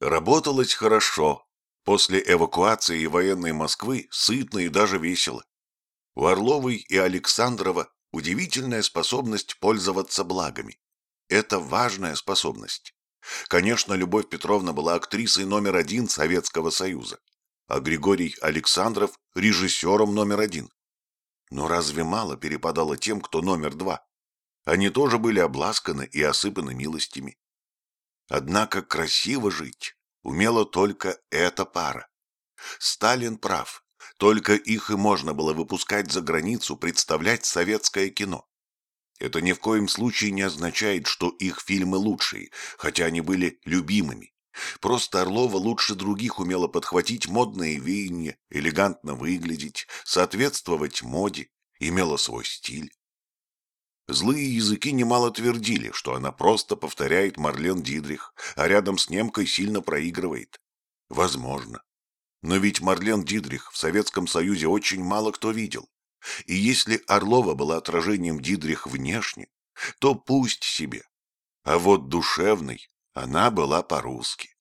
Работалось хорошо. После эвакуации военной Москвы сытно и даже весело. У Орловой и Александрова удивительная способность пользоваться благами. Это важная способность. Конечно, Любовь Петровна была актрисой номер один Советского Союза, а Григорий Александров – режиссером номер один. Но разве мало перепадало тем, кто номер два? Они тоже были обласканы и осыпаны милостями. Однако красиво жить умела только эта пара. Сталин прав. Только их и можно было выпускать за границу, представлять советское кино. Это ни в коем случае не означает, что их фильмы лучшие, хотя они были любимыми. Просто Орлова лучше других умела подхватить модные веяния, элегантно выглядеть, соответствовать моде, имела свой стиль. Злые языки немало твердили, что она просто повторяет Марлен Дидрих, а рядом с немкой сильно проигрывает. Возможно. Но ведь Марлен Дидрих в Советском Союзе очень мало кто видел. И если Орлова была отражением Дидрих внешне, то пусть себе. А вот душевной она была по-русски.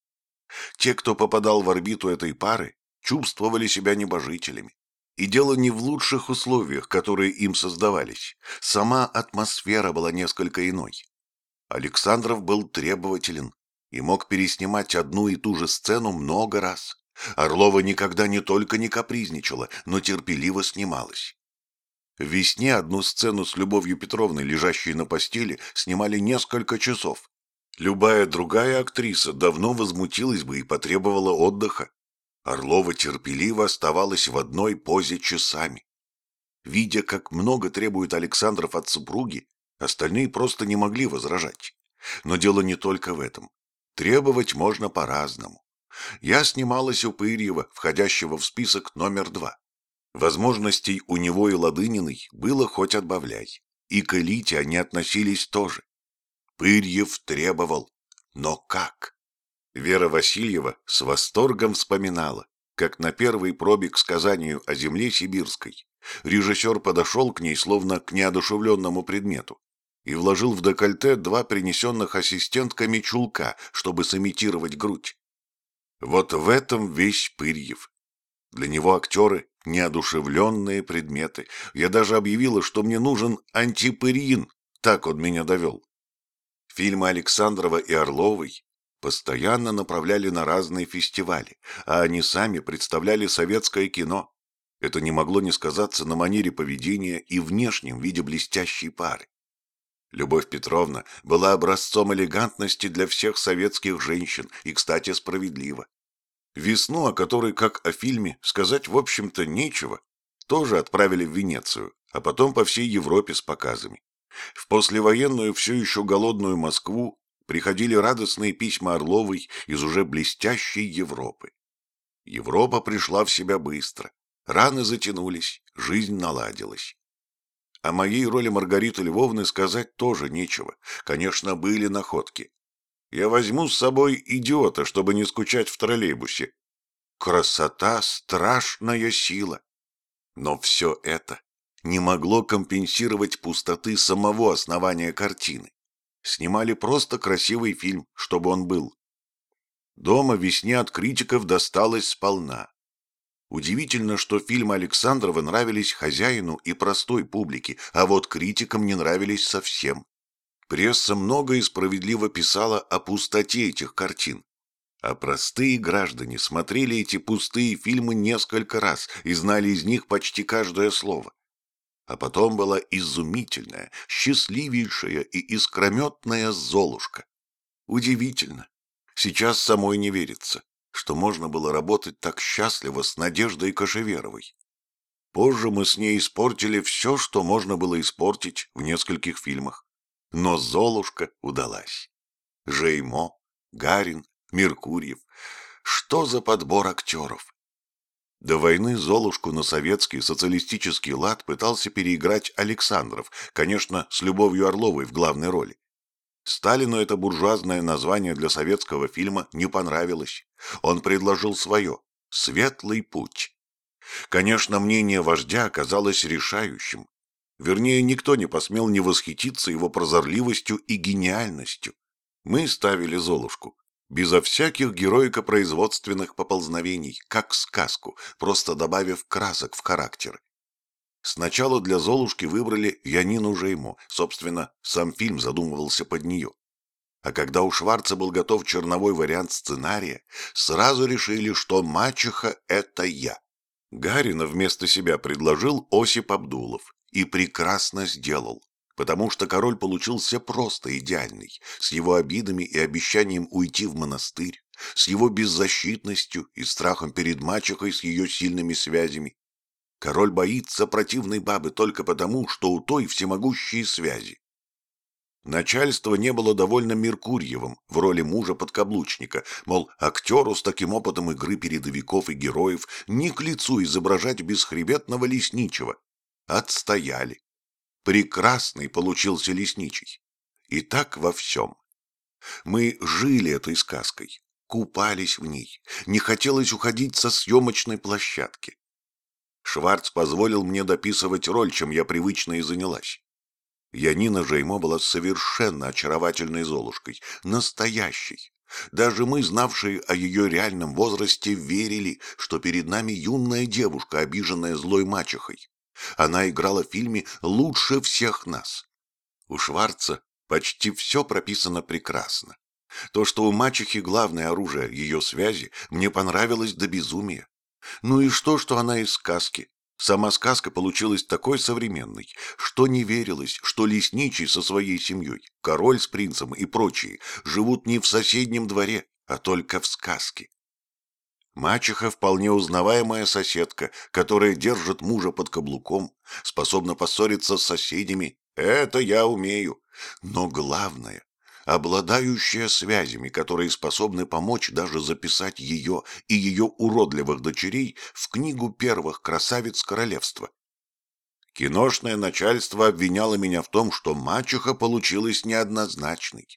Те, кто попадал в орбиту этой пары, чувствовали себя небожителями. И дело не в лучших условиях, которые им создавались. Сама атмосфера была несколько иной. Александров был требователен и мог переснимать одну и ту же сцену много раз. Орлова никогда не только не капризничала, но терпеливо снималась. В весне одну сцену с Любовью Петровной, лежащей на постели, снимали несколько часов. Любая другая актриса давно возмутилась бы и потребовала отдыха. Орлова терпеливо оставалась в одной позе часами. Видя, как много требует Александров от супруги, остальные просто не могли возражать. Но дело не только в этом. Требовать можно по-разному. Я снималась у Пырьева, входящего в список номер два. Возможностей у него и Ладыниной было хоть отбавляй. И к элите они относились тоже. Пырьев требовал. Но как? Вера Васильева с восторгом вспоминала, как на первой пробе к сказанию о земле сибирской режиссер подошел к ней словно к неодушевленному предмету и вложил в декольте два принесенных ассистентками чулка, чтобы сымитировать грудь. Вот в этом весь Пырьев. Для него актеры – неодушевленные предметы. Я даже объявила, что мне нужен антипырин, так он меня довел. Фильмы Александрова и Орловой постоянно направляли на разные фестивали, а они сами представляли советское кино. Это не могло не сказаться на манере поведения и внешнем виде блестящей пары. Любовь Петровна была образцом элегантности для всех советских женщин и, кстати, справедливо. Весну, о которой, как о фильме, сказать, в общем-то, нечего, тоже отправили в Венецию, а потом по всей Европе с показами. В послевоенную, все еще голодную Москву приходили радостные письма Орловой из уже блестящей Европы. Европа пришла в себя быстро. Раны затянулись, жизнь наладилась. О моей роли Маргариты Львовны сказать тоже нечего. Конечно, были находки. Я возьму с собой идиота, чтобы не скучать в троллейбусе. Красота — страшная сила. Но все это не могло компенсировать пустоты самого основания картины. Снимали просто красивый фильм, чтобы он был. Дома весне от критиков досталось сполна. Удивительно, что фильмы Александрова нравились хозяину и простой публике, а вот критикам не нравились совсем. Пресса много и справедливо писала о пустоте этих картин. А простые граждане смотрели эти пустые фильмы несколько раз и знали из них почти каждое слово. А потом была изумительная, счастливейшая и искрометная Золушка. Удивительно. Сейчас самой не верится, что можно было работать так счастливо с Надеждой Кошеверовой. Позже мы с ней испортили все, что можно было испортить в нескольких фильмах. Но Золушка удалась. Жеймо, Гарин, Меркурьев. Что за подбор актеров? До войны Золушку на советский социалистический лад пытался переиграть Александров, конечно, с Любовью Орловой в главной роли. Сталину это буржуазное название для советского фильма не понравилось. Он предложил свое «Светлый путь». Конечно, мнение вождя оказалось решающим. Вернее, никто не посмел не восхититься его прозорливостью и гениальностью. Мы ставили Золушку. Безо всяких героико-производственных поползновений, как сказку, просто добавив красок в характер. Сначала для Золушки выбрали Янину Жеймо, собственно, сам фильм задумывался под нее. А когда у Шварца был готов черновой вариант сценария, сразу решили, что мачеха — это я. Гарина вместо себя предложил Осип Абдулов и прекрасно сделал, потому что король получился просто идеальный, с его обидами и обещанием уйти в монастырь, с его беззащитностью и страхом перед мачехой с ее сильными связями. Король боится противной бабы только потому, что у той всемогущие связи. Начальство не было довольно Меркурьевым в роли мужа-подкаблучника, мол, актеру с таким опытом игры передовиков и героев не к лицу изображать бесхребетного лесничего. Отстояли. Прекрасный получился лесничий. И так во всем. Мы жили этой сказкой, купались в ней, не хотелось уходить со съемочной площадки. Шварц позволил мне дописывать роль, чем я привычно и занялась. Янина Жеймо была совершенно очаровательной Золушкой, настоящей. Даже мы, знавшие о ее реальном возрасте, верили, что перед нами юная девушка, обиженная злой мачехой. Она играла в фильме лучше всех нас. У Шварца почти все прописано прекрасно. То, что у мачехи главное оружие ее связи, мне понравилось до безумия. Ну и что, что она из сказки? Сама сказка получилась такой современной, что не верилось, что лесничий со своей семьей, король с принцем и прочие живут не в соседнем дворе, а только в сказке. Мачеха вполне узнаваемая соседка, которая держит мужа под каблуком, способна поссориться с соседями. Это я умею. Но главное, обладающая связями, которые способны помочь даже записать ее и ее уродливых дочерей в книгу первых красавиц королевства. Киношное начальство обвиняло меня в том, что мачеха получилась неоднозначной.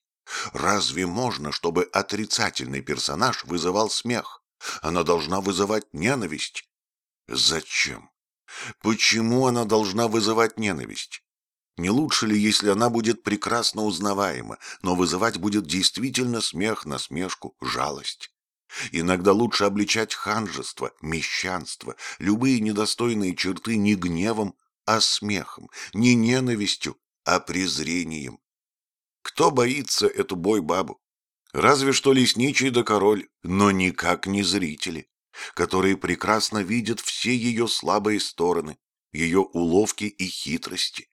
Разве можно, чтобы отрицательный персонаж вызывал смех? Она должна вызывать ненависть. Зачем? Почему она должна вызывать ненависть? Не лучше ли, если она будет прекрасно узнаваема, но вызывать будет действительно смех, насмешку, жалость? Иногда лучше обличать ханжество, мещанство, любые недостойные черты не гневом, а смехом, не ненавистью, а презрением. Кто боится эту бой-бабу? Разве что лесничий да король, но никак не зрители, которые прекрасно видят все ее слабые стороны, ее уловки и хитрости.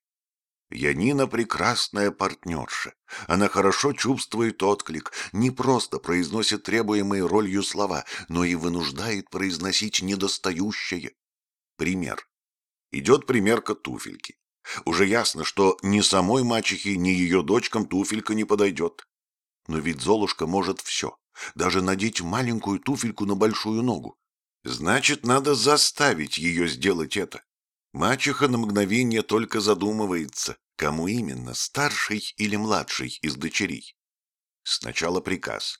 Янина прекрасная партнерша. Она хорошо чувствует отклик, не просто произносит требуемые ролью слова, но и вынуждает произносить недостающее. Пример. Идет примерка туфельки. Уже ясно, что ни самой мачехе, ни ее дочкам туфелька не подойдет. Но ведь Золушка может все, даже надеть маленькую туфельку на большую ногу. Значит, надо заставить ее сделать это. Мачеха на мгновение только задумывается, кому именно, старший или младший из дочерей. Сначала приказ.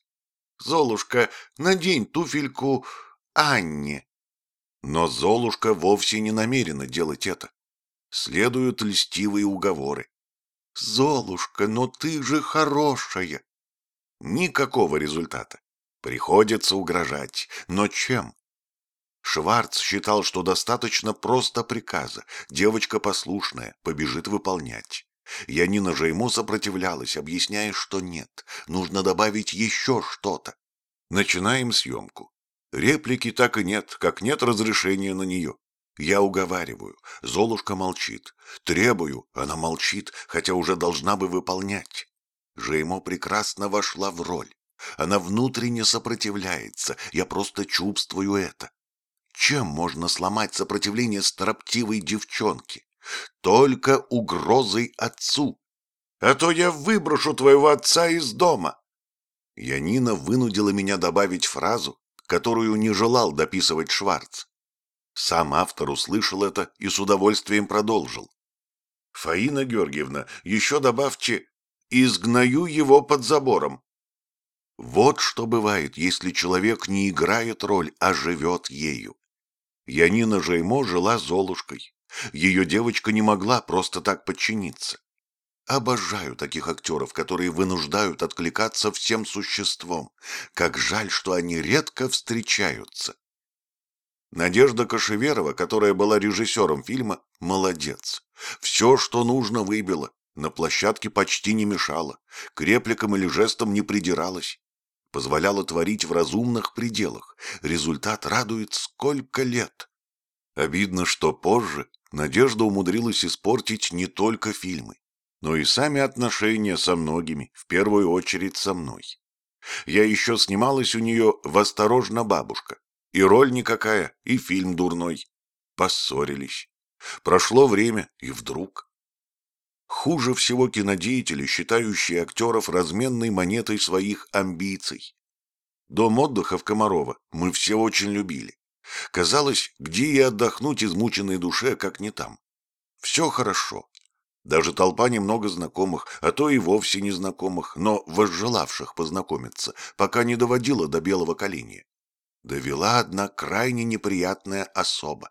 «Золушка, надень туфельку Анне». Но Золушка вовсе не намерена делать это. Следуют льстивые уговоры. «Золушка, но ты же хорошая!» Никакого результата. Приходится угрожать. Но чем? Шварц считал, что достаточно просто приказа. Девочка послушная, побежит выполнять. Янина же ему сопротивлялась, объясняя, что нет, нужно добавить еще что-то. Начинаем съемку. Реплики так и нет, как нет разрешения на нее. Я уговариваю, Золушка молчит. Требую, она молчит, хотя уже должна бы выполнять. Жеймо прекрасно вошла в роль. Она внутренне сопротивляется, я просто чувствую это. Чем можно сломать сопротивление строптивой девчонки? Только угрозой отцу. А то я выброшу твоего отца из дома. Янина вынудила меня добавить фразу, которую не желал дописывать Шварц. Сам автор услышал это и с удовольствием продолжил. «Фаина Георгиевна, еще добавьте «изгнаю его под забором». Вот что бывает, если человек не играет роль, а живет ею. Янина Жеймо жила Золушкой. Ее девочка не могла просто так подчиниться. Обожаю таких актеров, которые вынуждают откликаться всем существом. Как жаль, что они редко встречаются. Надежда Кошеверова, которая была режиссером фильма, молодец. Все, что нужно, выбила. На площадке почти не мешала. К репликам или жестам не придиралась. Позволяла творить в разумных пределах. Результат радует сколько лет. Обидно, что позже Надежда умудрилась испортить не только фильмы, но и сами отношения со многими, в первую очередь со мной. Я еще снималась у нее в «Осторожно, бабушка». И роль никакая, и фильм дурной. Поссорились. Прошло время, и вдруг... Хуже всего кинодеятели, считающие актеров разменной монетой своих амбиций. Дом отдыха в Комарова мы все очень любили. Казалось, где и отдохнуть измученной душе, как не там. Все хорошо. Даже толпа немного знакомых, а то и вовсе незнакомых, но возжелавших познакомиться, пока не доводила до белого коленя довела одна крайне неприятная особа.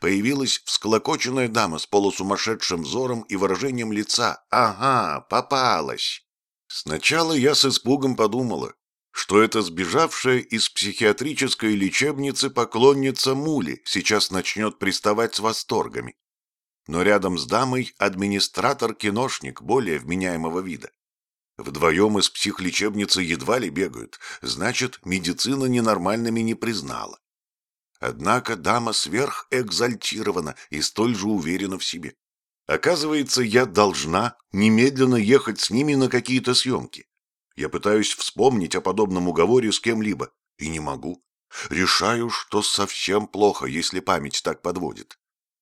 Появилась всклокоченная дама с полусумасшедшим взором и выражением лица. «Ага, попалась!» Сначала я с испугом подумала, что это сбежавшая из психиатрической лечебницы поклонница Мули сейчас начнет приставать с восторгами. Но рядом с дамой администратор-киношник более вменяемого вида. Вдвоем из психлечебницы едва ли бегают, значит, медицина ненормальными не признала. Однако дама сверхэкзальтирована и столь же уверена в себе. Оказывается, я должна немедленно ехать с ними на какие-то съемки. Я пытаюсь вспомнить о подобном уговоре с кем-либо, и не могу. Решаю, что совсем плохо, если память так подводит.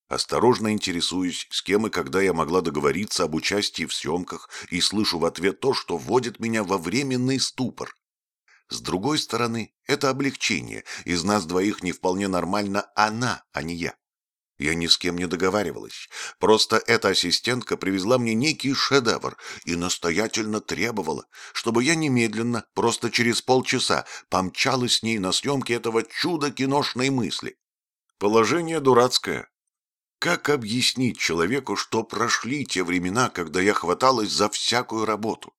Осторожно интересуюсь, с кем и когда я могла договориться об участии в съемках, и слышу в ответ то, что вводит меня во временный ступор. С другой стороны, это облегчение. Из нас двоих не вполне нормально она, а не я. Я ни с кем не договаривалась. Просто эта ассистентка привезла мне некий шедевр и настоятельно требовала, чтобы я немедленно, просто через полчаса, помчалась с ней на съемки этого чуда киношной мысли. Положение дурацкое, как объяснить человеку, что прошли те времена, когда я хваталась за всякую работу?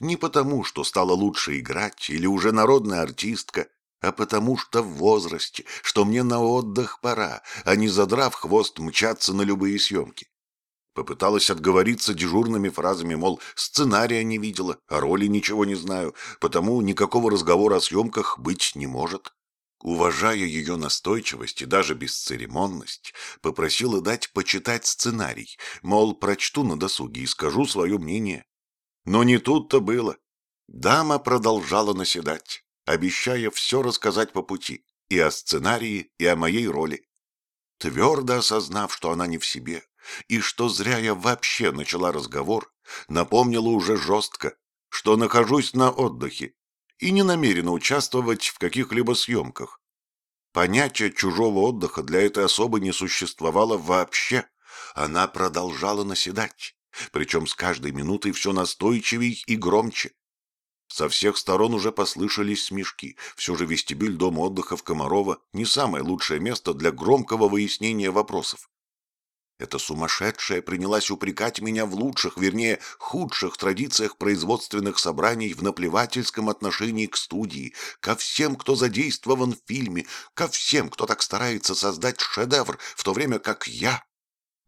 Не потому, что стала лучше играть или уже народная артистка, а потому что в возрасте, что мне на отдых пора, а не задрав хвост мчаться на любые съемки. Попыталась отговориться дежурными фразами, мол, сценария не видела, о роли ничего не знаю, потому никакого разговора о съемках быть не может. Уважая ее настойчивость и даже бесцеремонность, попросила дать почитать сценарий, мол, прочту на досуге и скажу свое мнение. Но не тут-то было. Дама продолжала наседать, обещая все рассказать по пути, и о сценарии, и о моей роли. Твердо осознав, что она не в себе, и что зря я вообще начала разговор, напомнила уже жестко, что нахожусь на отдыхе и не намерена участвовать в каких-либо съемках. Понятие чужого отдыха для этой особы не существовало вообще. Она продолжала наседать, причем с каждой минутой все настойчивей и громче. Со всех сторон уже послышались смешки. Все же вестибюль дома отдыха в Комарова не самое лучшее место для громкого выяснения вопросов. Эта сумасшедшая принялась упрекать меня в лучших, вернее, худших традициях производственных собраний в наплевательском отношении к студии, ко всем, кто задействован в фильме, ко всем, кто так старается создать шедевр, в то время как я...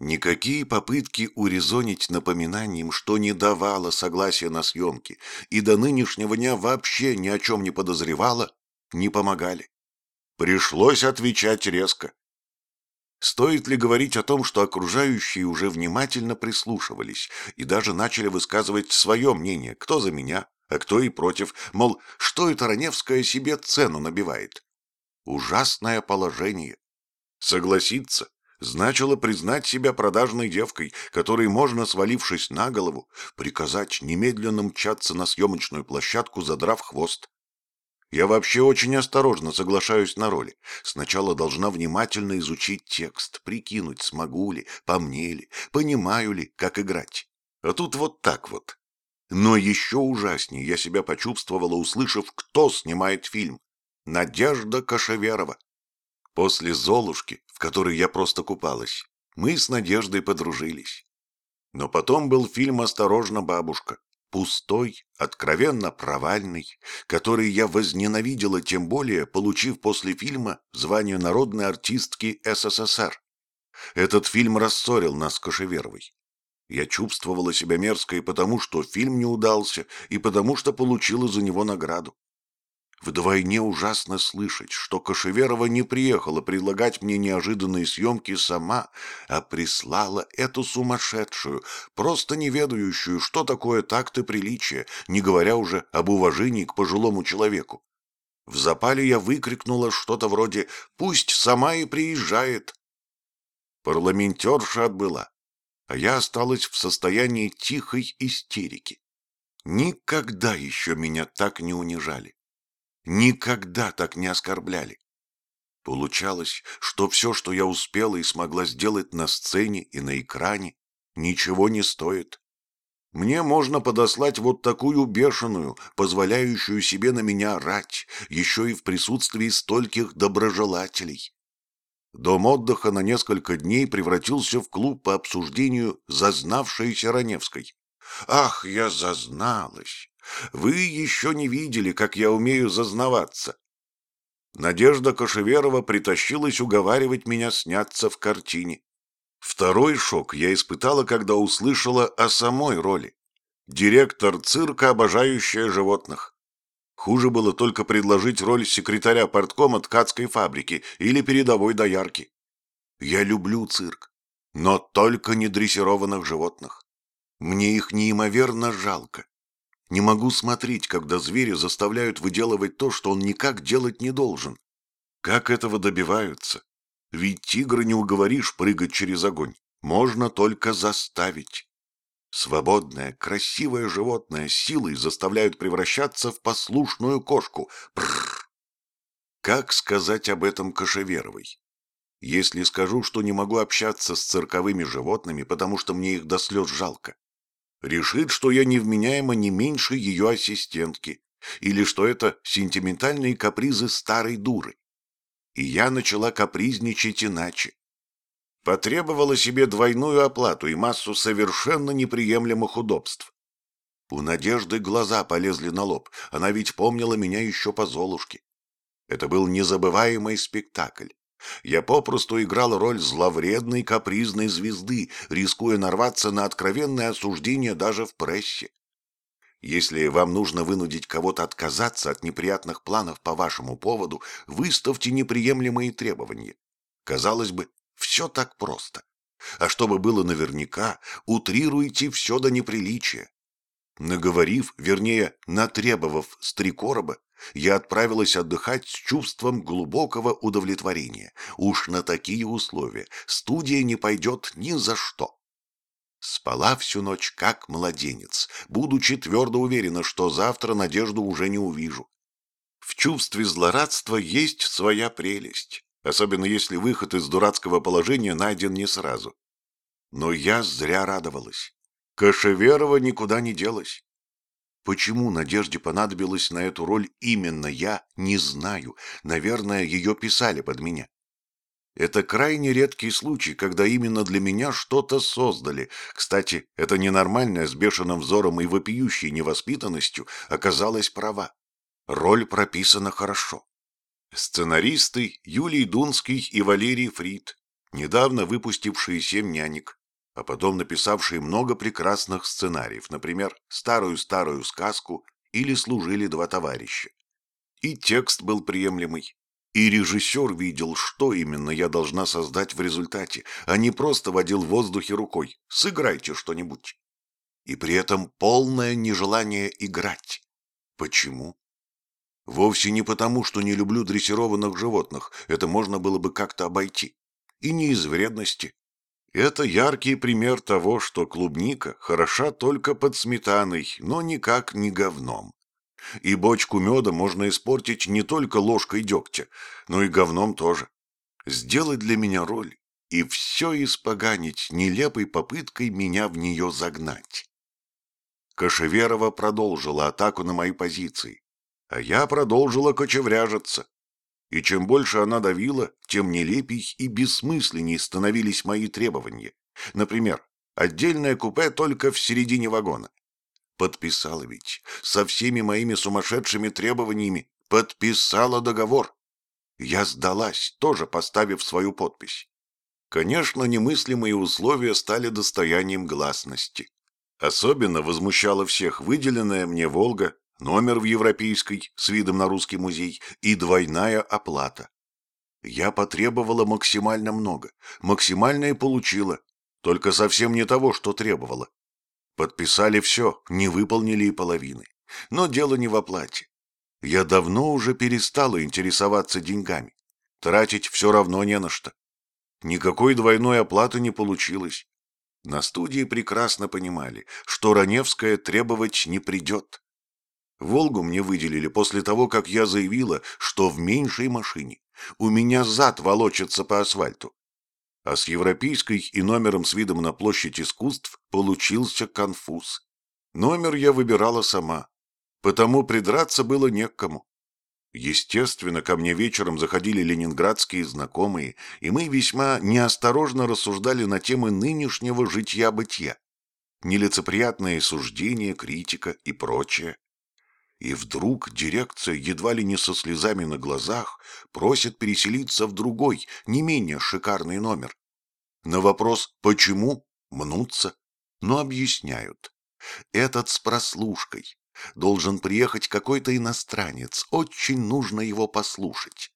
Никакие попытки урезонить напоминанием, что не давала согласия на съемки и до нынешнего дня вообще ни о чем не подозревала, не помогали. Пришлось отвечать резко. Стоит ли говорить о том, что окружающие уже внимательно прислушивались и даже начали высказывать свое мнение, кто за меня, а кто и против, мол, что это Раневская себе цену набивает? Ужасное положение. Согласиться значило признать себя продажной девкой, которой можно, свалившись на голову, приказать немедленно мчаться на съемочную площадку, задрав хвост. Я вообще очень осторожно соглашаюсь на роли. Сначала должна внимательно изучить текст, прикинуть, смогу ли, по мне ли, понимаю ли, как играть. А тут вот так вот. Но еще ужаснее я себя почувствовала, услышав, кто снимает фильм. Надежда Кошеверова. После «Золушки», в которой я просто купалась, мы с Надеждой подружились. Но потом был фильм «Осторожно, бабушка». Пустой, откровенно провальный, который я возненавидела тем более, получив после фильма звание народной артистки СССР. Этот фильм рассорил нас с Кошеверовой. Я чувствовала себя мерзко и потому, что фильм не удался, и потому, что получила за него награду. Вдвойне ужасно слышать, что Кошеверова не приехала предлагать мне неожиданные съемки сама, а прислала эту сумасшедшую, просто не ведающую, что такое такт и приличие, не говоря уже об уважении к пожилому человеку. В запале я выкрикнула что-то вроде «Пусть сама и приезжает». Парламентерша отбыла, а я осталась в состоянии тихой истерики. Никогда еще меня так не унижали. Никогда так не оскорбляли. Получалось, что все, что я успела и смогла сделать на сцене и на экране, ничего не стоит. Мне можно подослать вот такую бешеную, позволяющую себе на меня орать, еще и в присутствии стольких доброжелателей. Дом отдыха на несколько дней превратился в клуб по обсуждению зазнавшейся Раневской. Ах, я зазналась! Вы еще не видели, как я умею зазнаваться. Надежда Кошеверова притащилась уговаривать меня сняться в картине. Второй шок я испытала, когда услышала о самой роли. Директор цирка, обожающая животных. Хуже было только предложить роль секретаря порткома ткацкой фабрики или передовой доярки. Я люблю цирк, но только не дрессированных животных. Мне их неимоверно жалко. Не могу смотреть, когда звери заставляют выделывать то, что он никак делать не должен. Как этого добиваются? Ведь тигра не уговоришь прыгать через огонь. Можно только заставить. Свободное, красивое животное силой заставляют превращаться в послушную кошку. Прррр. Как сказать об этом Кошеверовой? Если скажу, что не могу общаться с цирковыми животными, потому что мне их до слез жалко, решит, что я невменяема не меньше ее ассистентки, или что это сентиментальные капризы старой дуры. И я начала капризничать иначе. Потребовала себе двойную оплату и массу совершенно неприемлемых удобств. У Надежды глаза полезли на лоб, она ведь помнила меня еще по Золушке. Это был незабываемый спектакль. Я попросту играл роль зловредной капризной звезды, рискуя нарваться на откровенное осуждение даже в прессе. Если вам нужно вынудить кого-то отказаться от неприятных планов по вашему поводу, выставьте неприемлемые требования. Казалось бы, все так просто. А чтобы было наверняка, утрируйте все до неприличия. Наговорив, вернее, натребовав с три короба, я отправилась отдыхать с чувством глубокого удовлетворения. Уж на такие условия студия не пойдет ни за что. Спала всю ночь как младенец, будучи твердо уверена, что завтра надежду уже не увижу. В чувстве злорадства есть своя прелесть, особенно если выход из дурацкого положения найден не сразу. Но я зря радовалась. Кашеверова никуда не делась. Почему Надежде понадобилось на эту роль именно я, не знаю. Наверное, ее писали под меня. Это крайне редкий случай, когда именно для меня что-то создали. Кстати, это ненормальная с бешеным взором и вопиющей невоспитанностью оказалась права. Роль прописана хорошо. Сценаристы Юлий Дунский и Валерий Фрид, недавно выпустившие «Семь нянек», а потом написавший много прекрасных сценариев, например, «Старую-старую сказку» или «Служили два товарища». И текст был приемлемый, и режиссер видел, что именно я должна создать в результате, а не просто водил в воздухе рукой «сыграйте что-нибудь». И при этом полное нежелание играть. Почему? Вовсе не потому, что не люблю дрессированных животных, это можно было бы как-то обойти. И не из вредности, это яркий пример того, что клубника хороша только под сметаной, но никак не говном. И бочку меда можно испортить не только ложкой дегтя, но и говном тоже. Сделать для меня роль и все испоганить нелепой попыткой меня в нее загнать. Кошеверова продолжила атаку на мои позиции, а я продолжила кочевряжиться. И чем больше она давила, тем нелепей и бессмысленней становились мои требования. Например, Отдельное купе только в середине вагона. Подписала ведь со всеми моими сумасшедшими требованиями. Подписала договор. Я сдалась, тоже поставив свою подпись. Конечно, немыслимые условия стали достоянием гласности. Особенно возмущала всех выделенная мне «Волга», номер в Европейской с видом на русский музей и двойная оплата. Я потребовала максимально много, максимально и получила, только совсем не того, что требовала. Подписали все, не выполнили и половины. Но дело не в оплате. Я давно уже перестала интересоваться деньгами. Тратить все равно не на что. Никакой двойной оплаты не получилось. На студии прекрасно понимали, что Раневская требовать не придет. «Волгу» мне выделили после того, как я заявила, что в меньшей машине. У меня зад волочится по асфальту. А с европейской и номером с видом на площадь искусств получился конфуз. Номер я выбирала сама, потому придраться было не к кому. Естественно, ко мне вечером заходили ленинградские знакомые, и мы весьма неосторожно рассуждали на темы нынешнего житья-бытия. Нелицеприятные суждения, критика и прочее. И вдруг дирекция едва ли не со слезами на глазах просит переселиться в другой, не менее шикарный номер. На вопрос «почему?» мнутся, но объясняют. Этот с прослушкой, Должен приехать какой-то иностранец. Очень нужно его послушать.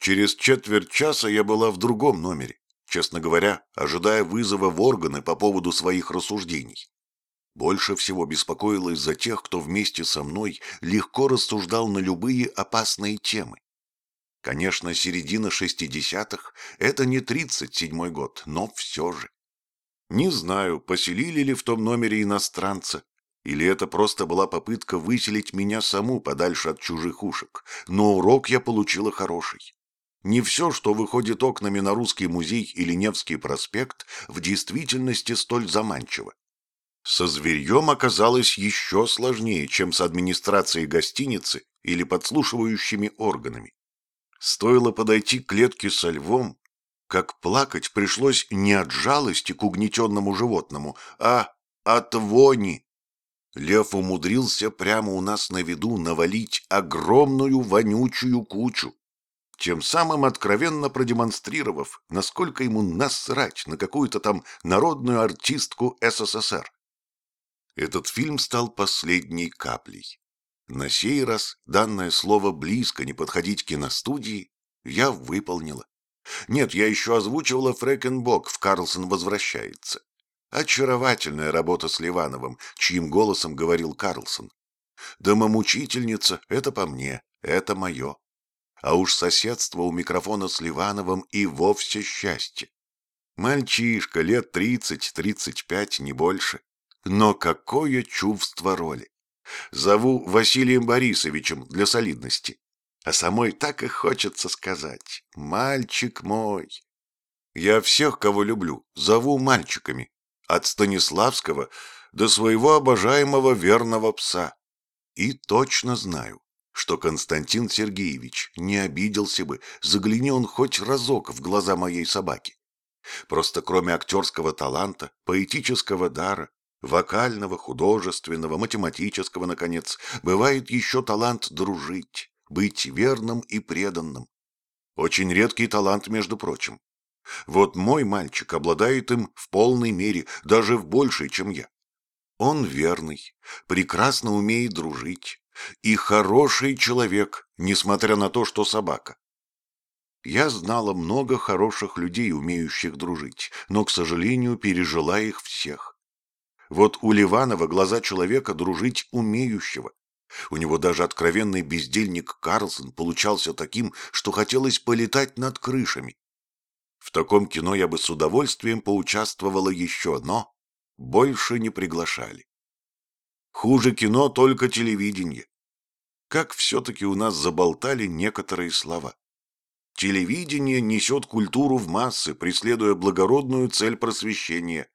Через четверть часа я была в другом номере, честно говоря, ожидая вызова в органы по поводу своих рассуждений. Больше всего беспокоилась за тех, кто вместе со мной легко рассуждал на любые опасные темы. Конечно, середина шестидесятых — это не тридцать седьмой год, но все же. Не знаю, поселили ли в том номере иностранца, или это просто была попытка выселить меня саму подальше от чужих ушек, но урок я получила хороший. Не все, что выходит окнами на Русский музей или Невский проспект, в действительности столь заманчиво. Со зверьем оказалось еще сложнее, чем с администрацией гостиницы или подслушивающими органами. Стоило подойти к клетке со львом, как плакать пришлось не от жалости к угнетенному животному, а от вони. Лев умудрился прямо у нас на виду навалить огромную вонючую кучу, тем самым откровенно продемонстрировав, насколько ему насрать на какую-то там народную артистку СССР. Этот фильм стал последней каплей. На сей раз данное слово «близко» не подходить киностудии я выполнила. Нет, я еще озвучивала Фрэкенбок в «Карлсон возвращается». Очаровательная работа с Ливановым, чьим голосом говорил Карлсон. Домомучительница — это по мне, это мое. А уж соседство у микрофона с Ливановым и вовсе счастье. Мальчишка, лет тридцать-тридцать пять, не больше. Но какое чувство роли! Зову Василием Борисовичем для солидности. А самой так и хочется сказать. Мальчик мой. Я всех, кого люблю, зову мальчиками, от Станиславского до своего обожаемого верного пса. И точно знаю, что Константин Сергеевич не обиделся бы, загляни он хоть разок в глаза моей собаки. Просто кроме актерского таланта, поэтического дара, вокального, художественного, математического, наконец, бывает еще талант дружить, быть верным и преданным. Очень редкий талант, между прочим. Вот мой мальчик обладает им в полной мере, даже в большей, чем я. Он верный, прекрасно умеет дружить и хороший человек, несмотря на то, что собака. Я знала много хороших людей, умеющих дружить, но, к сожалению, пережила их всех. Вот у Ливанова глаза человека дружить умеющего. У него даже откровенный бездельник Карлсон получался таким, что хотелось полетать над крышами. В таком кино я бы с удовольствием поучаствовала еще, но больше не приглашали. Хуже кино только телевидение. Как все-таки у нас заболтали некоторые слова. Телевидение несет культуру в массы, преследуя благородную цель просвещения.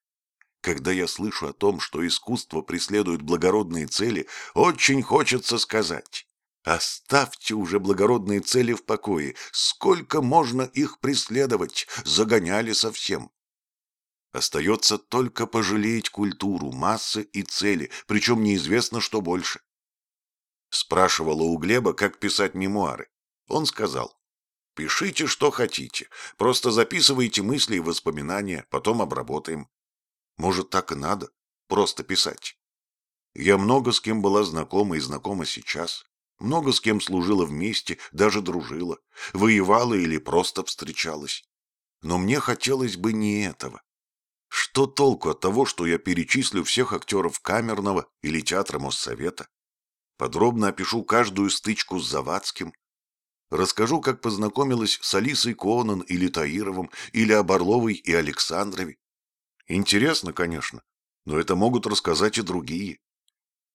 Когда я слышу о том, что искусство преследует благородные цели, очень хочется сказать Оставьте уже благородные цели в покое. Сколько можно их преследовать? Загоняли совсем. Остается только пожалеть культуру, массы и цели, причем неизвестно, что больше. Спрашивала у Глеба, как писать мемуары. Он сказал, пишите, что хотите, просто записывайте мысли и воспоминания, потом обработаем. Может, так и надо, просто писать. Я много с кем была знакома и знакома сейчас. Много с кем служила вместе, даже дружила, воевала или просто встречалась. Но мне хотелось бы не этого. Что толку от того, что я перечислю всех актеров Камерного или Театра Моссовета? Подробно опишу каждую стычку с Завадским. Расскажу, как познакомилась с Алисой Конан или Таировым, или об Орловой и Александрове. Интересно, конечно, но это могут рассказать и другие.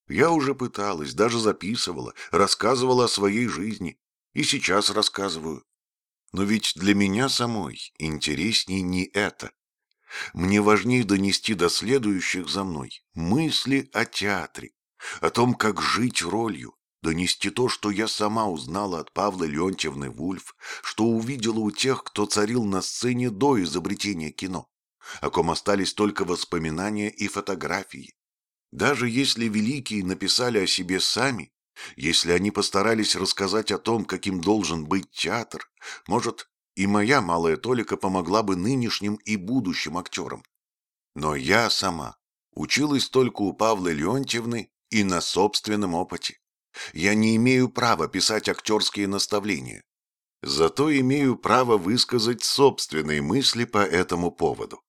Я уже пыталась, даже записывала, рассказывала о своей жизни. И сейчас рассказываю. Но ведь для меня самой интересней не это. Мне важнее донести до следующих за мной мысли о театре, о том, как жить ролью, донести то, что я сама узнала от Павла Леонтьевны Вульф, что увидела у тех, кто царил на сцене до изобретения кино, о ком остались только воспоминания и фотографии. Даже если великие написали о себе сами, если они постарались рассказать о том, каким должен быть театр, может, и моя малая Толика помогла бы нынешним и будущим актерам. Но я сама училась только у Павлы Леонтьевны и на собственном опыте. Я не имею права писать актерские наставления. Зато имею право высказать собственные мысли по этому поводу.